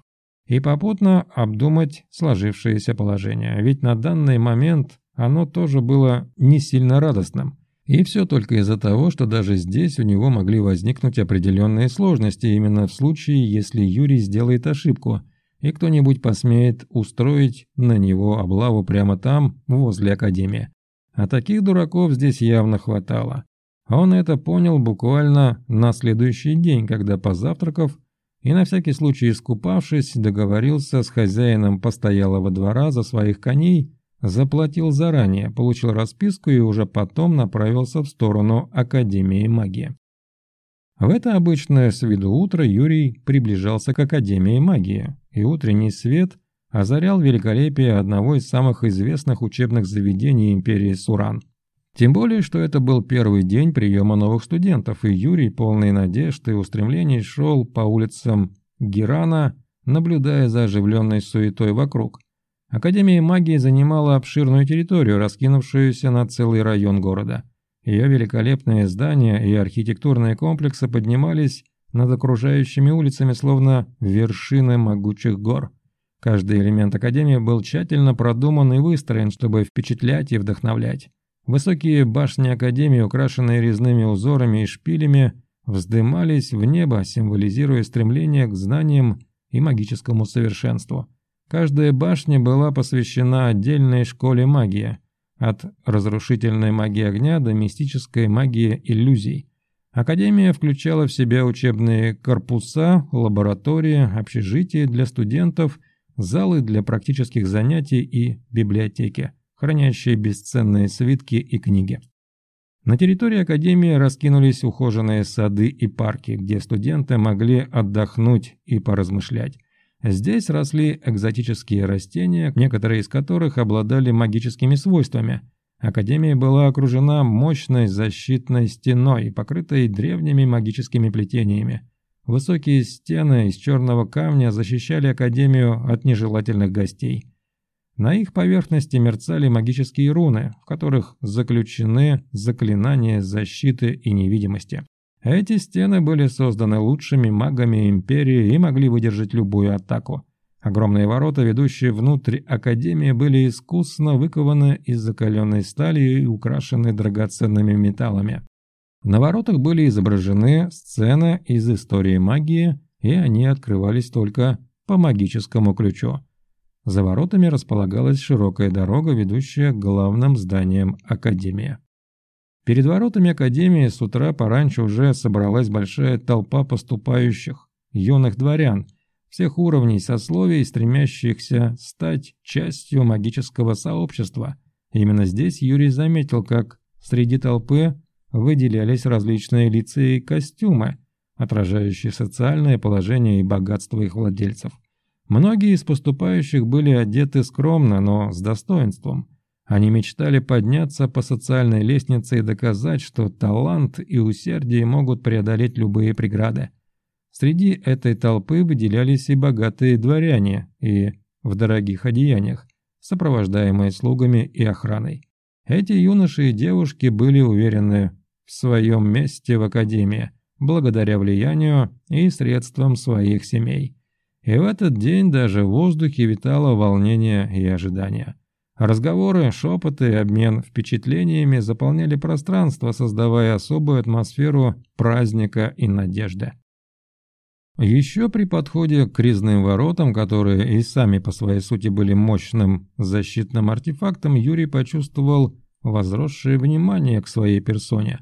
И попутно обдумать сложившееся положение, ведь на данный момент оно тоже было не сильно радостным. И все только из-за того, что даже здесь у него могли возникнуть определенные сложности именно в случае, если Юрий сделает ошибку, и кто-нибудь посмеет устроить на него облаву прямо там, возле Академии. А таких дураков здесь явно хватало. Он это понял буквально на следующий день, когда позавтракав и на всякий случай искупавшись, договорился с хозяином постоялого двора за своих коней, заплатил заранее, получил расписку и уже потом направился в сторону Академии магии. В это обычное с виду утро Юрий приближался к Академии магии, и утренний свет озарял великолепие одного из самых известных учебных заведений империи Суран. Тем более, что это был первый день приема новых студентов, и Юрий, полный надежд и устремлений, шел по улицам Герана, наблюдая за оживленной суетой вокруг. Академия магии занимала обширную территорию, раскинувшуюся на целый район города. Ее великолепные здания и архитектурные комплексы поднимались над окружающими улицами, словно вершины могучих гор. Каждый элемент Академии был тщательно продуман и выстроен, чтобы впечатлять и вдохновлять. Высокие башни Академии, украшенные резными узорами и шпилями, вздымались в небо, символизируя стремление к знаниям и магическому совершенству. Каждая башня была посвящена отдельной школе магии, от разрушительной магии огня до мистической магии иллюзий. Академия включала в себя учебные корпуса, лаборатории, общежития для студентов, залы для практических занятий и библиотеки хранящие бесценные свитки и книги. На территории Академии раскинулись ухоженные сады и парки, где студенты могли отдохнуть и поразмышлять. Здесь росли экзотические растения, некоторые из которых обладали магическими свойствами. Академия была окружена мощной защитной стеной, покрытой древними магическими плетениями. Высокие стены из черного камня защищали Академию от нежелательных гостей. На их поверхности мерцали магические руны, в которых заключены заклинания защиты и невидимости. Эти стены были созданы лучшими магами Империи и могли выдержать любую атаку. Огромные ворота, ведущие внутрь Академии, были искусно выкованы из закаленной стали и украшены драгоценными металлами. На воротах были изображены сцены из истории магии, и они открывались только по магическому ключу. За воротами располагалась широкая дорога, ведущая к главным зданиям Академии. Перед воротами Академии с утра пораньше уже собралась большая толпа поступающих, юных дворян, всех уровней сословий, стремящихся стать частью магического сообщества. Именно здесь Юрий заметил, как среди толпы выделялись различные лица и костюмы, отражающие социальное положение и богатство их владельцев. Многие из поступающих были одеты скромно, но с достоинством. Они мечтали подняться по социальной лестнице и доказать, что талант и усердие могут преодолеть любые преграды. Среди этой толпы выделялись и богатые дворяне, и в дорогих одеяниях, сопровождаемые слугами и охраной. Эти юноши и девушки были уверены в своем месте в Академии, благодаря влиянию и средствам своих семей. И в этот день даже в воздухе витало волнение и ожидание. Разговоры, шепоты, обмен впечатлениями заполняли пространство, создавая особую атмосферу праздника и надежды. Еще при подходе к резным воротам, которые и сами по своей сути были мощным защитным артефактом, Юрий почувствовал возросшее внимание к своей персоне.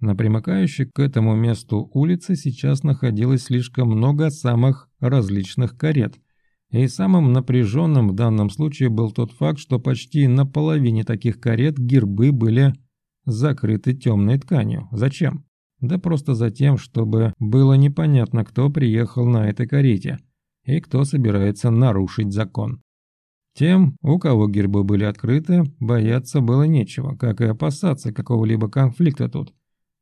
На примыкающей к этому месту улице сейчас находилось слишком много самых различных карет. И самым напряженным в данном случае был тот факт, что почти на половине таких карет гербы были закрыты темной тканью. Зачем? Да просто за тем, чтобы было непонятно, кто приехал на этой карете и кто собирается нарушить закон. Тем, у кого гербы были открыты, бояться было нечего, как и опасаться какого-либо конфликта тут.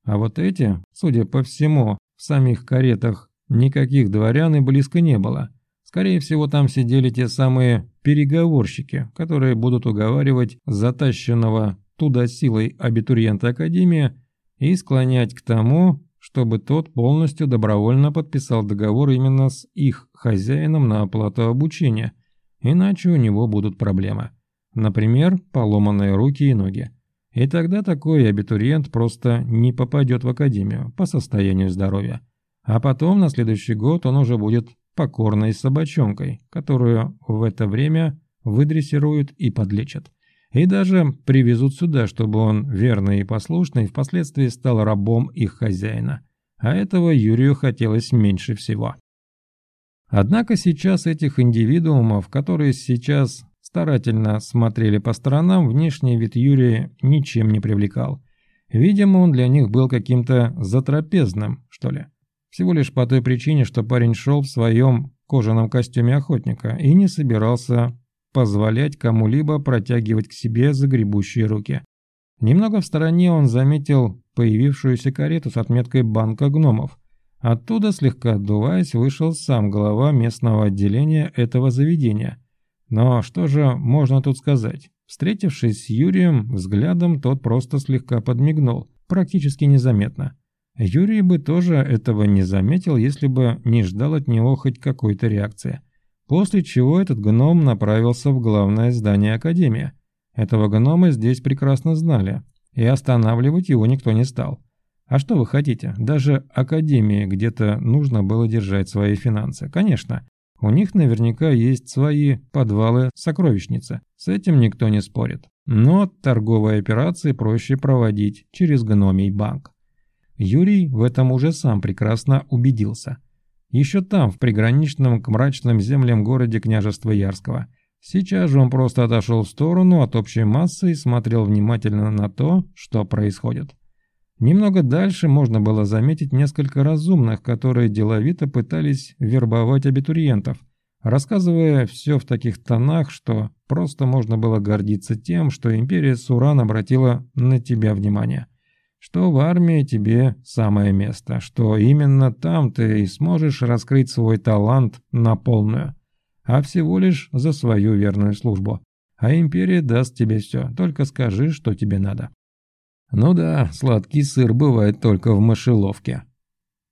А вот эти, судя по всему, в самих каретах никаких дворян и близко не было. Скорее всего, там сидели те самые переговорщики, которые будут уговаривать затащенного туда силой абитуриента Академии и склонять к тому, чтобы тот полностью добровольно подписал договор именно с их хозяином на оплату обучения, иначе у него будут проблемы. Например, поломанные руки и ноги. И тогда такой абитуриент просто не попадет в академию по состоянию здоровья. А потом на следующий год он уже будет покорной собачонкой, которую в это время выдрессируют и подлечат. И даже привезут сюда, чтобы он, верный и послушный, впоследствии стал рабом их хозяина. А этого Юрию хотелось меньше всего. Однако сейчас этих индивидуумов, которые сейчас старательно смотрели по сторонам, внешний вид Юрия ничем не привлекал. Видимо, он для них был каким-то затрапезным, что ли. Всего лишь по той причине, что парень шел в своем кожаном костюме охотника и не собирался позволять кому-либо протягивать к себе загребущие руки. Немного в стороне он заметил появившуюся карету с отметкой «Банка гномов». Оттуда, слегка отдуваясь, вышел сам глава местного отделения этого заведения. Но что же можно тут сказать? Встретившись с Юрием взглядом, тот просто слегка подмигнул, практически незаметно. Юрий бы тоже этого не заметил, если бы не ждал от него хоть какой-то реакции. После чего этот гном направился в главное здание Академии. Этого гнома здесь прекрасно знали, и останавливать его никто не стал. А что вы хотите? Даже Академии где-то нужно было держать свои финансы. Конечно, у них наверняка есть свои подвалы-сокровищницы. С этим никто не спорит. Но торговые операции проще проводить через гномий банк. Юрий в этом уже сам прекрасно убедился. Еще там, в приграничном к мрачным землям городе княжества Ярского. Сейчас же он просто отошел в сторону от общей массы и смотрел внимательно на то, что происходит. Немного дальше можно было заметить несколько разумных, которые деловито пытались вербовать абитуриентов, рассказывая все в таких тонах, что просто можно было гордиться тем, что империя Суран обратила на тебя внимание что в армии тебе самое место, что именно там ты и сможешь раскрыть свой талант на полную, а всего лишь за свою верную службу. А империя даст тебе все, только скажи, что тебе надо. Ну да, сладкий сыр бывает только в мышеловке.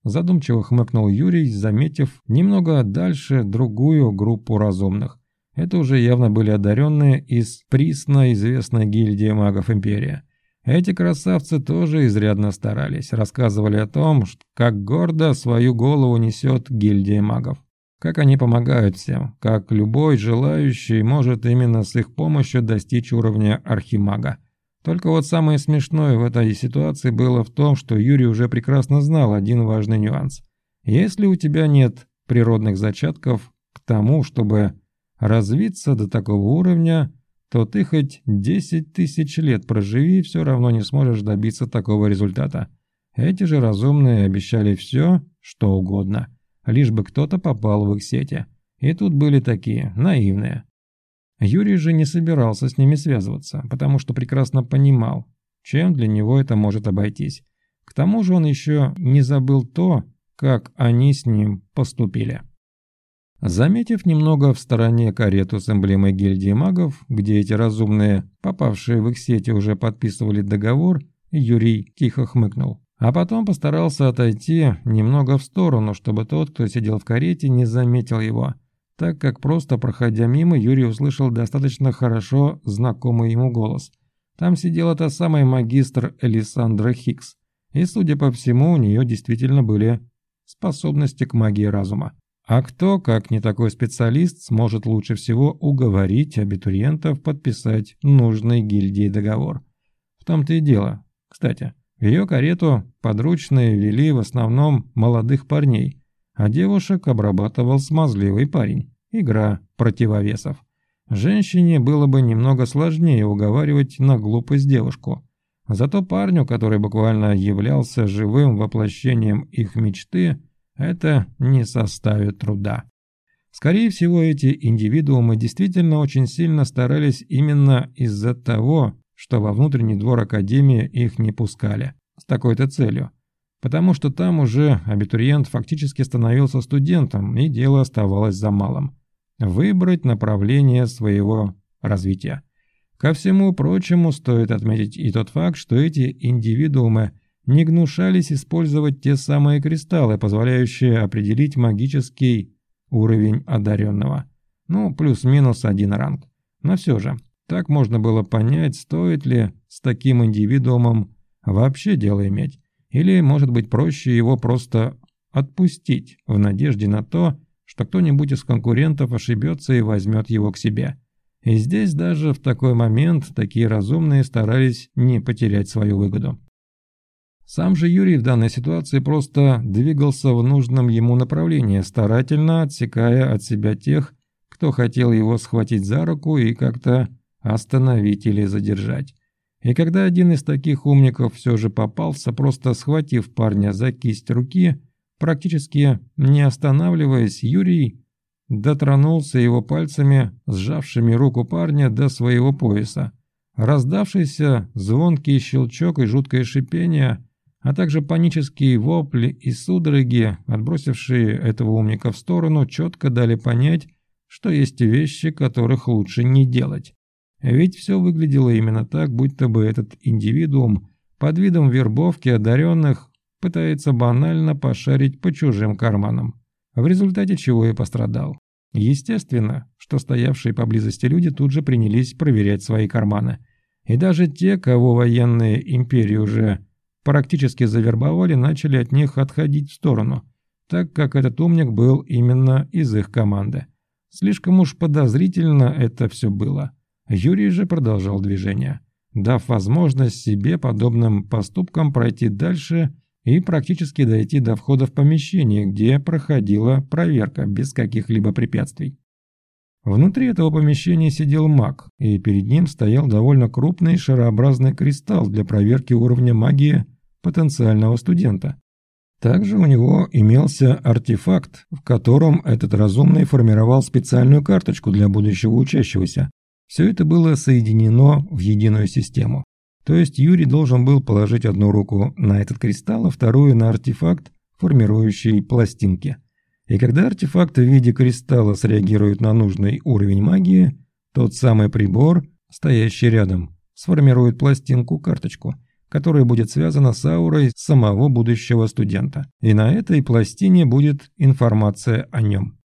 Задумчиво хмыкнул Юрий, заметив немного дальше другую группу разумных. Это уже явно были одаренные из присно известной гильдии магов Империи. Эти красавцы тоже изрядно старались, рассказывали о том, как гордо свою голову несет гильдия магов. Как они помогают всем, как любой желающий может именно с их помощью достичь уровня архимага. Только вот самое смешное в этой ситуации было в том, что Юрий уже прекрасно знал один важный нюанс. Если у тебя нет природных зачатков к тому, чтобы развиться до такого уровня, то ты хоть 10 тысяч лет проживи, все равно не сможешь добиться такого результата. Эти же разумные обещали все, что угодно, лишь бы кто-то попал в их сети. И тут были такие, наивные. Юрий же не собирался с ними связываться, потому что прекрасно понимал, чем для него это может обойтись. К тому же он еще не забыл то, как они с ним поступили. Заметив немного в стороне карету с эмблемой гильдии магов, где эти разумные, попавшие в их сети, уже подписывали договор, Юрий тихо хмыкнул. А потом постарался отойти немного в сторону, чтобы тот, кто сидел в карете, не заметил его, так как просто проходя мимо, Юрий услышал достаточно хорошо знакомый ему голос. Там сидела та самая магистр Элисандра Хикс, и, судя по всему, у нее действительно были способности к магии разума. А кто, как не такой специалист, сможет лучше всего уговорить абитуриентов подписать нужный гильдии договор? В том-то и дело. Кстати, в ее карету подручные вели в основном молодых парней, а девушек обрабатывал смазливый парень. Игра противовесов. Женщине было бы немного сложнее уговаривать на глупость девушку. Зато парню, который буквально являлся живым воплощением их мечты, это не составит труда. Скорее всего, эти индивидуумы действительно очень сильно старались именно из-за того, что во внутренний двор Академии их не пускали с такой-то целью. Потому что там уже абитуриент фактически становился студентом, и дело оставалось за малым. Выбрать направление своего развития. Ко всему прочему стоит отметить и тот факт, что эти индивидуумы – не гнушались использовать те самые кристаллы, позволяющие определить магический уровень одаренного. Ну, плюс-минус один ранг. Но все же, так можно было понять, стоит ли с таким индивидуумом вообще дело иметь. Или, может быть, проще его просто отпустить в надежде на то, что кто-нибудь из конкурентов ошибется и возьмет его к себе. И здесь даже в такой момент такие разумные старались не потерять свою выгоду. Сам же Юрий в данной ситуации просто двигался в нужном ему направлении, старательно отсекая от себя тех, кто хотел его схватить за руку и как-то остановить или задержать. И когда один из таких умников все же попался, просто схватив парня за кисть руки, практически не останавливаясь, Юрий дотронулся его пальцами, сжавшими руку парня до своего пояса. Раздавшийся звонкий щелчок и жуткое шипение, а также панические вопли и судороги, отбросившие этого умника в сторону, четко дали понять, что есть вещи, которых лучше не делать. Ведь все выглядело именно так, будто бы этот индивидуум под видом вербовки одаренных пытается банально пошарить по чужим карманам, в результате чего и пострадал. Естественно, что стоявшие поблизости люди тут же принялись проверять свои карманы. И даже те, кого военные империи уже практически завербовали, начали от них отходить в сторону, так как этот умник был именно из их команды. Слишком уж подозрительно это все было. Юрий же продолжал движение, дав возможность себе подобным поступкам пройти дальше и практически дойти до входа в помещение, где проходила проверка без каких-либо препятствий. Внутри этого помещения сидел маг, и перед ним стоял довольно крупный шарообразный кристалл для проверки уровня магии потенциального студента. Также у него имелся артефакт, в котором этот разумный формировал специальную карточку для будущего учащегося. Все это было соединено в единую систему. То есть Юрий должен был положить одну руку на этот кристалл, а вторую на артефакт, формирующий пластинки. И когда артефакт в виде кристалла среагирует на нужный уровень магии, тот самый прибор, стоящий рядом, сформирует пластинку-карточку – которая будет связана с аурой самого будущего студента. И на этой пластине будет информация о нем.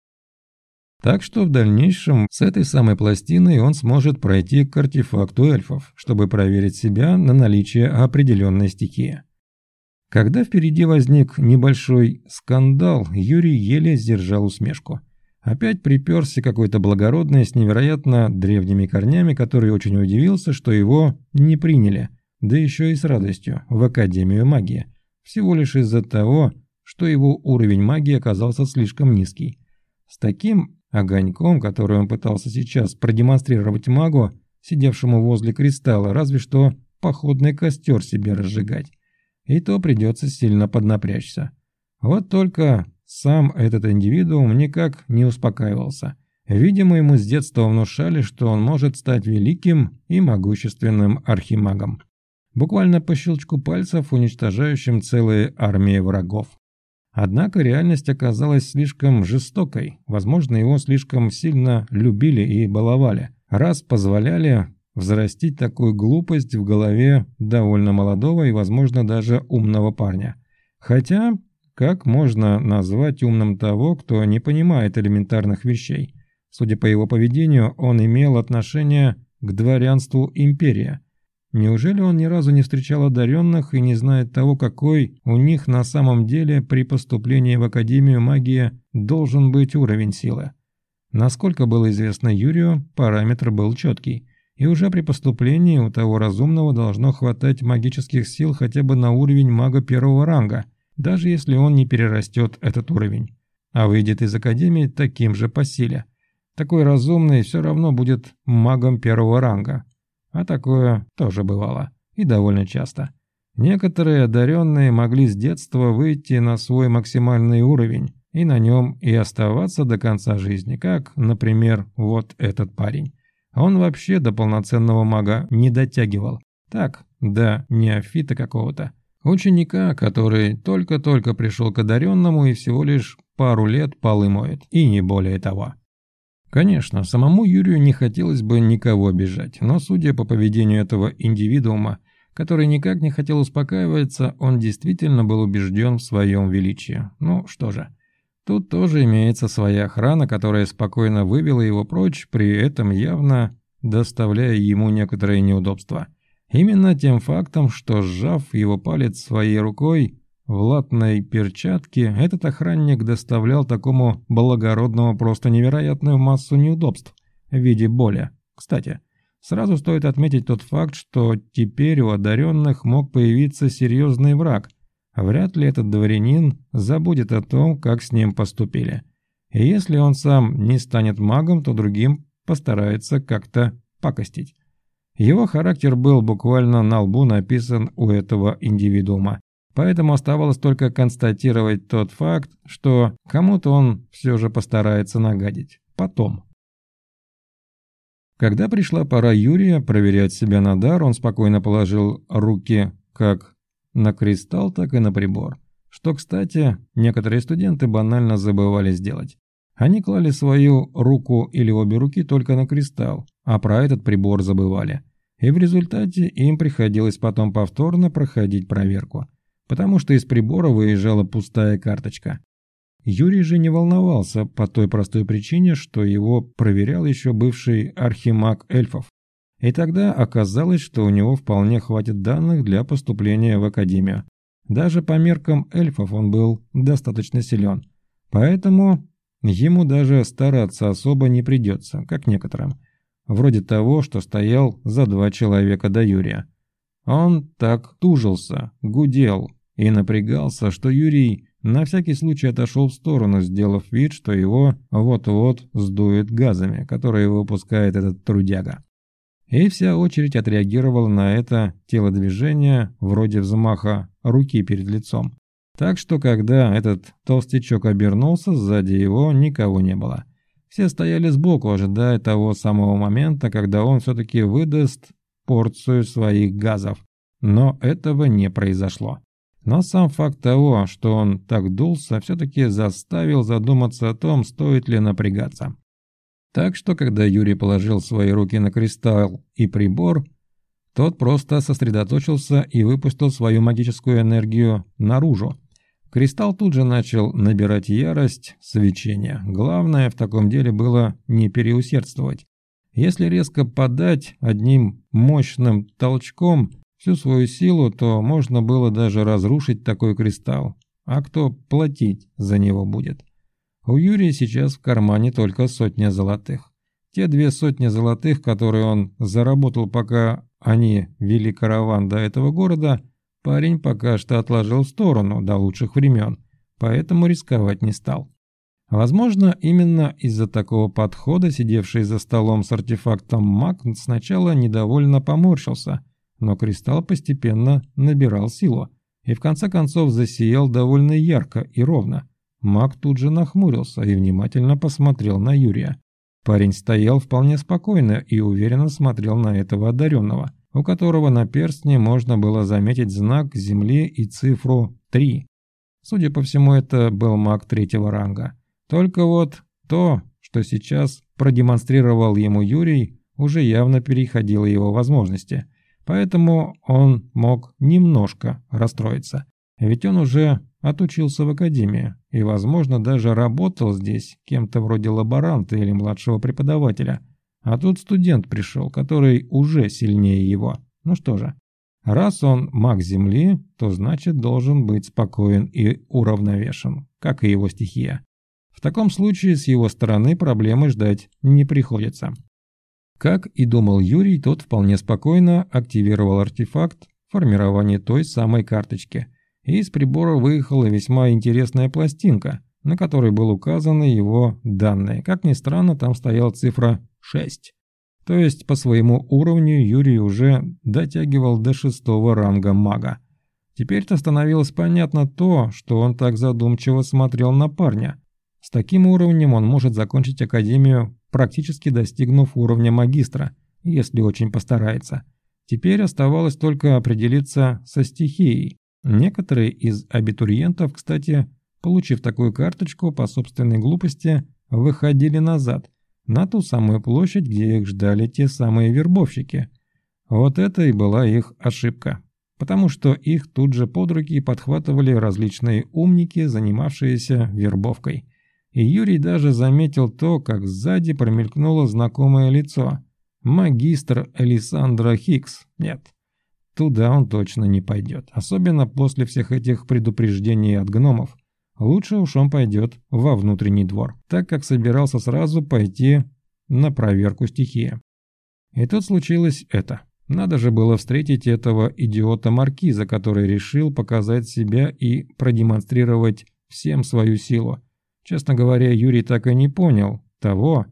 Так что в дальнейшем с этой самой пластиной он сможет пройти к артефакту эльфов, чтобы проверить себя на наличие определенной стихии. Когда впереди возник небольшой скандал, Юрий еле сдержал усмешку. Опять приперся какой-то благородный с невероятно древними корнями, который очень удивился, что его не приняли – да еще и с радостью, в Академию магии, всего лишь из-за того, что его уровень магии оказался слишком низкий. С таким огоньком, который он пытался сейчас продемонстрировать магу, сидевшему возле кристалла, разве что походный костер себе разжигать. И то придется сильно поднапрячься. Вот только сам этот индивидуум никак не успокаивался. Видимо, ему с детства внушали, что он может стать великим и могущественным архимагом буквально по щелчку пальцев, уничтожающим целые армии врагов. Однако реальность оказалась слишком жестокой, возможно, его слишком сильно любили и баловали, раз позволяли взрастить такую глупость в голове довольно молодого и, возможно, даже умного парня. Хотя, как можно назвать умным того, кто не понимает элементарных вещей? Судя по его поведению, он имел отношение к дворянству империи – Неужели он ни разу не встречал одаренных и не знает того, какой у них на самом деле при поступлении в Академию магии должен быть уровень силы? Насколько было известно Юрию, параметр был четкий, и уже при поступлении у того разумного должно хватать магических сил хотя бы на уровень мага первого ранга, даже если он не перерастет этот уровень, а выйдет из Академии таким же по силе. Такой разумный все равно будет магом первого ранга, а такое тоже бывало. И довольно часто. Некоторые одаренные могли с детства выйти на свой максимальный уровень и на нем и оставаться до конца жизни, как, например, вот этот парень. Он вообще до полноценного мага не дотягивал. Так, да, неофита какого-то. Ученика, который только-только пришел к одаренному и всего лишь пару лет полы моет, и не более того. Конечно, самому Юрию не хотелось бы никого обижать, но судя по поведению этого индивидуума, который никак не хотел успокаиваться, он действительно был убежден в своем величии. Ну что же, тут тоже имеется своя охрана, которая спокойно вывела его прочь, при этом явно доставляя ему некоторые неудобства. Именно тем фактом, что сжав его палец своей рукой, в латной перчатке этот охранник доставлял такому благородному просто невероятную массу неудобств в виде боли. Кстати, сразу стоит отметить тот факт, что теперь у одаренных мог появиться серьезный враг. Вряд ли этот дворянин забудет о том, как с ним поступили. И если он сам не станет магом, то другим постарается как-то пакостить. Его характер был буквально на лбу написан у этого индивидуума. Поэтому оставалось только констатировать тот факт, что кому-то он все же постарается нагадить. Потом. Когда пришла пора Юрия проверять себя на дар, он спокойно положил руки как на кристалл, так и на прибор. Что, кстати, некоторые студенты банально забывали сделать. Они клали свою руку или обе руки только на кристалл, а про этот прибор забывали. И в результате им приходилось потом повторно проходить проверку – потому что из прибора выезжала пустая карточка. Юрий же не волновался по той простой причине, что его проверял еще бывший архимаг эльфов. И тогда оказалось, что у него вполне хватит данных для поступления в академию. Даже по меркам эльфов он был достаточно силен. Поэтому ему даже стараться особо не придется, как некоторым. Вроде того, что стоял за два человека до Юрия. Он так тужился, гудел, и напрягался, что Юрий на всякий случай отошел в сторону, сделав вид, что его вот-вот сдует газами, которые выпускает этот трудяга. И вся очередь отреагировала на это телодвижение вроде взмаха руки перед лицом. Так что, когда этот толстячок обернулся, сзади его никого не было. Все стояли сбоку, ожидая того самого момента, когда он все-таки выдаст порцию своих газов. Но этого не произошло. Но сам факт того, что он так дулся, все-таки заставил задуматься о том, стоит ли напрягаться. Так что, когда Юрий положил свои руки на кристалл и прибор, тот просто сосредоточился и выпустил свою магическую энергию наружу. Кристалл тут же начал набирать ярость, свечение. Главное в таком деле было не переусердствовать. Если резко подать одним мощным толчком – всю свою силу, то можно было даже разрушить такой кристалл. А кто платить за него будет? У Юрия сейчас в кармане только сотня золотых. Те две сотни золотых, которые он заработал, пока они вели караван до этого города, парень пока что отложил в сторону до лучших времен, поэтому рисковать не стал. Возможно, именно из-за такого подхода сидевший за столом с артефактом маг сначала недовольно поморщился – но кристалл постепенно набирал силу и в конце концов засиял довольно ярко и ровно. Маг тут же нахмурился и внимательно посмотрел на Юрия. Парень стоял вполне спокойно и уверенно смотрел на этого одаренного, у которого на перстне можно было заметить знак Земли и цифру 3. Судя по всему, это был маг третьего ранга. Только вот то, что сейчас продемонстрировал ему Юрий, уже явно переходило его возможности. Поэтому он мог немножко расстроиться. Ведь он уже отучился в академии и, возможно, даже работал здесь кем-то вроде лаборанта или младшего преподавателя. А тут студент пришел, который уже сильнее его. Ну что же, раз он маг Земли, то значит должен быть спокоен и уравновешен, как и его стихия. В таком случае с его стороны проблемы ждать не приходится. Как и думал Юрий, тот вполне спокойно активировал артефакт формирования той самой карточки. И из прибора выехала весьма интересная пластинка, на которой был указаны его данные. Как ни странно, там стояла цифра 6. То есть по своему уровню Юрий уже дотягивал до шестого ранга мага. Теперь-то становилось понятно то, что он так задумчиво смотрел на парня. С таким уровнем он может закончить академию практически достигнув уровня магистра, если очень постарается. Теперь оставалось только определиться со стихией. Некоторые из абитуриентов, кстати, получив такую карточку по собственной глупости, выходили назад, на ту самую площадь, где их ждали те самые вербовщики. Вот это и была их ошибка, потому что их тут же под руки подхватывали различные умники, занимавшиеся вербовкой и Юрий даже заметил то, как сзади промелькнуло знакомое лицо. Магистр Элисандра Хикс. Нет, туда он точно не пойдет, особенно после всех этих предупреждений от гномов. Лучше уж он пойдет во внутренний двор, так как собирался сразу пойти на проверку стихии. И тут случилось это. Надо же было встретить этого идиота-маркиза, который решил показать себя и продемонстрировать всем свою силу. Честно говоря, Юрий так и не понял того,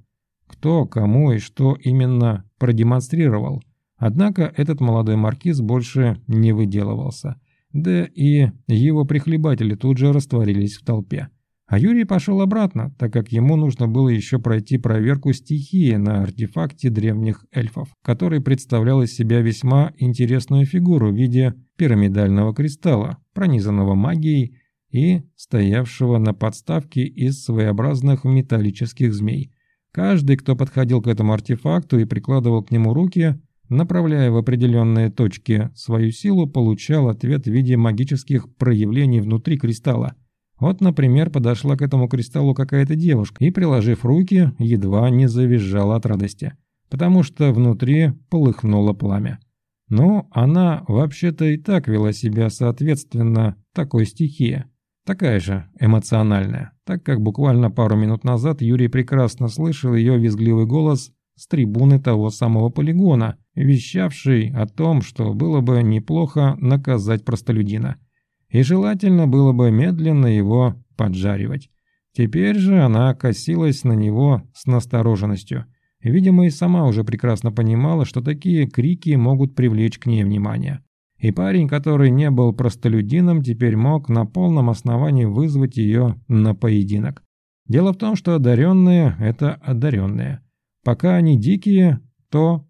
кто, кому и что именно продемонстрировал. Однако этот молодой маркиз больше не выделывался. Да и его прихлебатели тут же растворились в толпе. А Юрий пошел обратно, так как ему нужно было еще пройти проверку стихии на артефакте древних эльфов, который представлял из себя весьма интересную фигуру в виде пирамидального кристалла, пронизанного магией и стоявшего на подставке из своеобразных металлических змей. Каждый, кто подходил к этому артефакту и прикладывал к нему руки, направляя в определенные точки свою силу, получал ответ в виде магических проявлений внутри кристалла. Вот, например, подошла к этому кристаллу какая-то девушка и, приложив руки, едва не завизжала от радости, потому что внутри полыхнуло пламя. Но она вообще-то и так вела себя соответственно такой стихии, такая же эмоциональная, так как буквально пару минут назад Юрий прекрасно слышал ее визгливый голос с трибуны того самого полигона, вещавший о том, что было бы неплохо наказать простолюдина – и желательно было бы медленно его поджаривать. Теперь же она косилась на него с настороженностью. Видимо, и сама уже прекрасно понимала, что такие крики могут привлечь к ней внимание. И парень, который не был простолюдином, теперь мог на полном основании вызвать ее на поединок. Дело в том, что одаренные – это одаренные. Пока они дикие, то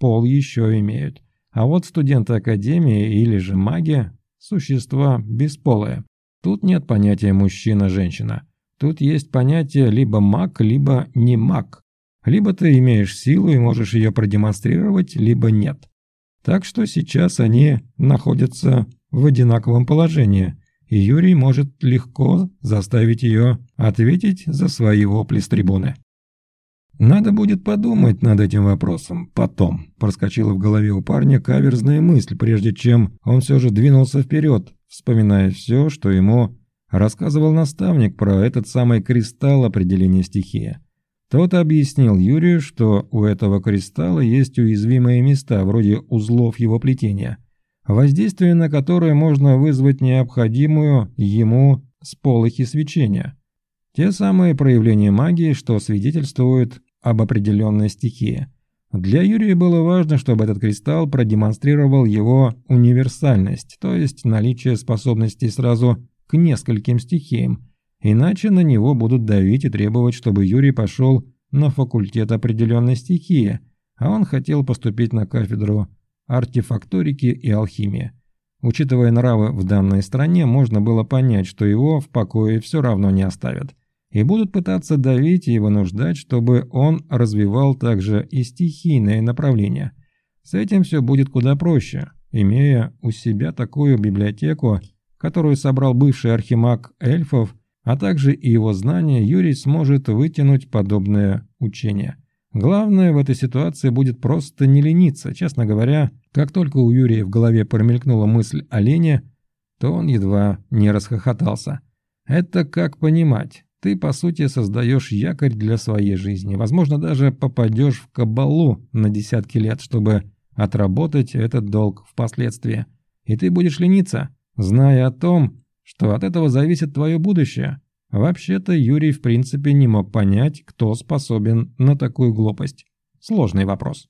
пол еще имеют. А вот студенты академии или же маги существа бесполые. Тут нет понятия мужчина-женщина. Тут есть понятие либо маг, либо не маг. Либо ты имеешь силу и можешь ее продемонстрировать, либо нет. Так что сейчас они находятся в одинаковом положении, и Юрий может легко заставить ее ответить за свои вопли с трибуны. «Надо будет подумать над этим вопросом потом», – проскочила в голове у парня каверзная мысль, прежде чем он все же двинулся вперед, вспоминая все, что ему рассказывал наставник про этот самый кристалл определения стихии. Тот объяснил Юрию, что у этого кристалла есть уязвимые места, вроде узлов его плетения, воздействие на которые можно вызвать необходимую ему сполохи свечения – те самые проявления магии, что свидетельствуют об определенной стихии. Для Юрия было важно, чтобы этот кристалл продемонстрировал его универсальность, то есть наличие способностей сразу к нескольким стихиям, иначе на него будут давить и требовать, чтобы Юрий пошел на факультет определенной стихии, а он хотел поступить на кафедру артефакторики и алхимии. Учитывая нравы в данной стране, можно было понять, что его в покое все равно не оставят и будут пытаться давить и вынуждать, чтобы он развивал также и стихийное направление. С этим все будет куда проще, имея у себя такую библиотеку, которую собрал бывший архимаг эльфов, а также и его знания, Юрий сможет вытянуть подобное учение. Главное в этой ситуации будет просто не лениться. Честно говоря, как только у Юрия в голове промелькнула мысль о лене, то он едва не расхохотался. Это как понимать? Ты, по сути, создаешь якорь для своей жизни. Возможно, даже попадешь в кабалу на десятки лет, чтобы отработать этот долг впоследствии. И ты будешь лениться, зная о том, что от этого зависит твое будущее. Вообще-то Юрий в принципе не мог понять, кто способен на такую глупость. Сложный вопрос.